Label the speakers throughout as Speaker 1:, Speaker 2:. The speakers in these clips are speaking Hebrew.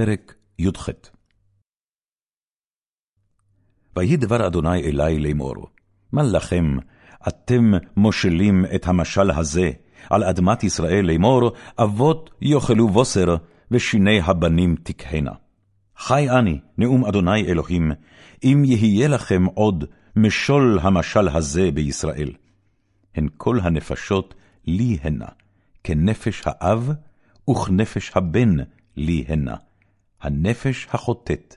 Speaker 1: פרק י"ח ויהי דבר אדוני אלי לאמור, מה לכם, אתם מושלים את המשל הזה על אדמת ישראל לאמור, אבות יאכלו בוסר, ושיני הבנים תקהנה. חי אני, נאום אדוני אלוהים, אם יהיה לכם עוד משול המשל הזה בישראל. הן כל הנפשות לי הנה, כנפש האב וכנפש הבן לי הנה. הנפש החוטאת,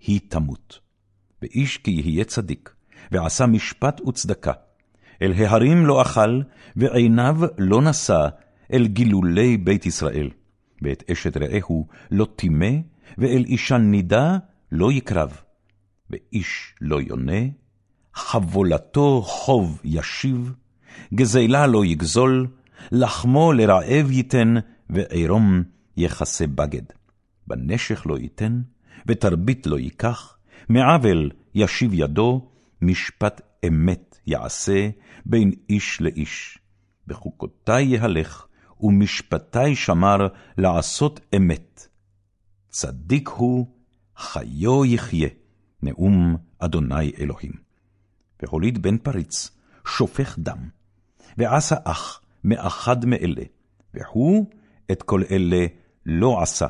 Speaker 1: היא תמות. ואיש כי יהיה צדיק, ועשה משפט וצדקה. אל ההרים לא אכל, ועיניו לא נשא, אל גילולי בית ישראל. ואת אשת רעהו לא טימא, ואל אישה נידה לא יקרב. ואיש לא יונה, חבולתו חוב ישיב, גזלה לא יגזול, לחמו לרעב ייתן, ועירום יכסה בגד. בנשך לא ייתן, ותרבית לא ייקח, מעוול ישיב ידו, משפט אמת יעשה בין איש לאיש. בחוקותי יהלך, ומשפטי שמר לעשות אמת. צדיק הוא, חיו יחיה, נאום אדוני אלוהים. והוליד בן פריץ, שופך דם, ועשה אח מאחד מאלה, והוא את כל אלה לא עשה,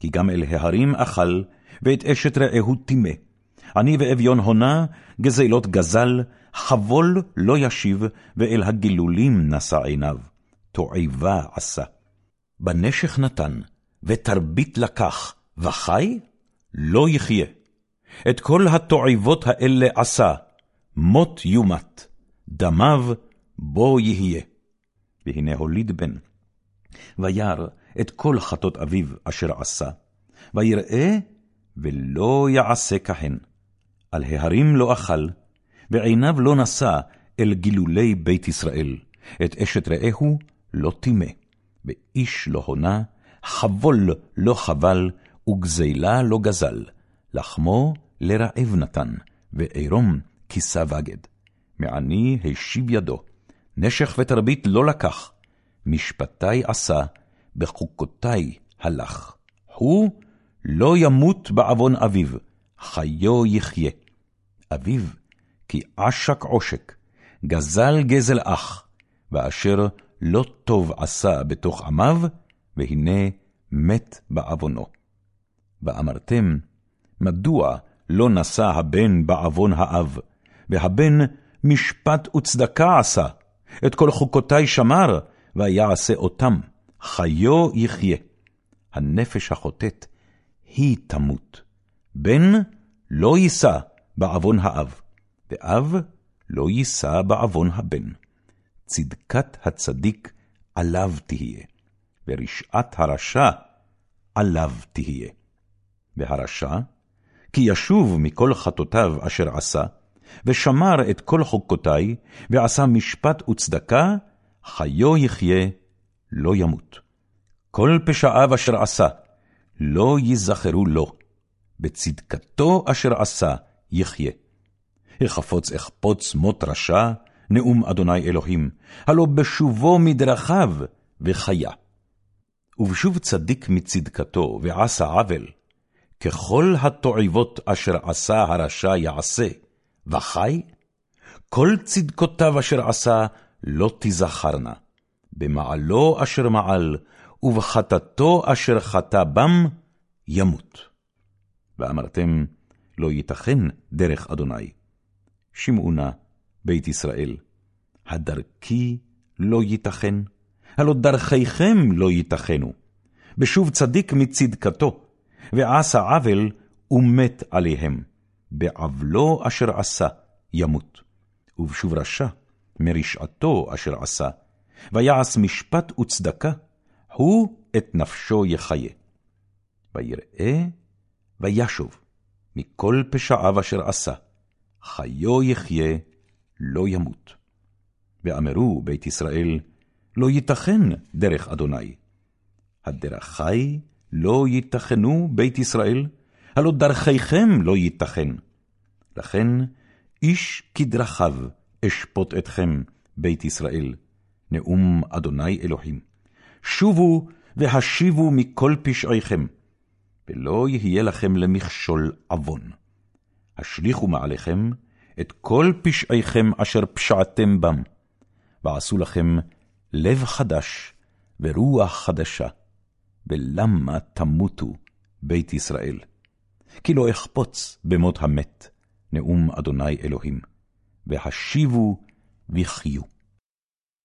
Speaker 1: כי גם אל ההרים אכל, ואת אשת רעהו טימא. אני ואביון הונה, גזלות גזל, חבול לא ישיב, ואל הגילולים נשא עיניו. תועבה עשה. בנשך נתן, ותרבית לקח, וחי? לא יחיה. את כל התועבות האלה עשה, מות יומת, דמיו בו יהיה. והנה הוליד בן. וירא את כל חטות אביו אשר עשה, ויראה ולא יעשה כהן. על ההרים לא אכל, ועיניו לא נשא אל גילולי בית ישראל. את אשת רעהו לא טימא, ואיש לא הונה, חבול לא חבל, וגזלה לא גזל. לחמו לרעב נתן, ועירום כיסה בגד. מעני השיב ידו, נשך ותרבית לא לקח, משפטי עשה, בחוקותי הלך. הוא לא ימות בעוון אביו, חיו יחיה. אביו, כי עשק עושק, גזל גזל אח, ואשר לא טוב עשה בתוך עמיו, והנה מת בעוונו. ואמרתם, מדוע לא נשא הבן בעוון האב, והבן משפט וצדקה עשה, את כל חוקותי שמר, ויעשה אותם, חיו יחיה. הנפש החוטאת, היא תמות. בן לא יישא בעוון האב, ואב לא יישא בעוון הבן. צדקת הצדיק עליו תהיה, ורשעת הרשע עליו תהיה. והרשע, כי ישוב מכל חטאותיו אשר עשה, ושמר את כל חוקותי, ועשה משפט וצדקה, חיו יחיה, לא ימות. כל פשעיו אשר עשה, לא ייזכרו לו, בצדקתו אשר עשה, יחיה. החפוץ אחפוץ מות רשע, נאום אדוני אלוהים, הלא בשובו מדרכיו, וחיה. ובשוב צדיק מצדקתו, ועשה עוול, ככל התועבות אשר עשה הרשע יעשה, וחי? כל צדקותיו אשר עשה, לא תזכרנה. במעלו אשר מעל, ובחטאתו אשר חטא בם, ימות. ואמרתם, לא ייתכן דרך אדוני. שמעו נא, בית ישראל, הדרכי לא ייתכן, הלא דרכיכם לא ייתכנו. בשוב צדיק מצדקתו, ועשה עוול ומת עליהם. בעוולו אשר עשה ימות, ובשוב רשע מרשעתו אשר עשה, ויעש משפט וצדקה, הוא את נפשו יחיה. ויראה וישוב מכל פשעיו אשר עשה, חיו יחיה, לא ימות. ואמרו בית ישראל, לא ייתכן דרך אדוני. הדרכי לא ייתכנו בית ישראל, הלא דרכיכם לא ייתכן. לכן, איש כדרכיו אשפוט אתכם, בית ישראל, נאום אדוני אלוהים. שובו והשיבו מכל פשעיכם, ולא יהיה לכם למכשול עוון. השליכו מעליכם את כל פשעיכם אשר פשעתם בם, ועשו לכם לב חדש ורוח חדשה, ולמה תמותו בית ישראל? כי לא אחפוץ במות המת, נאום אדוני אלוהים, והשיבו וחיו.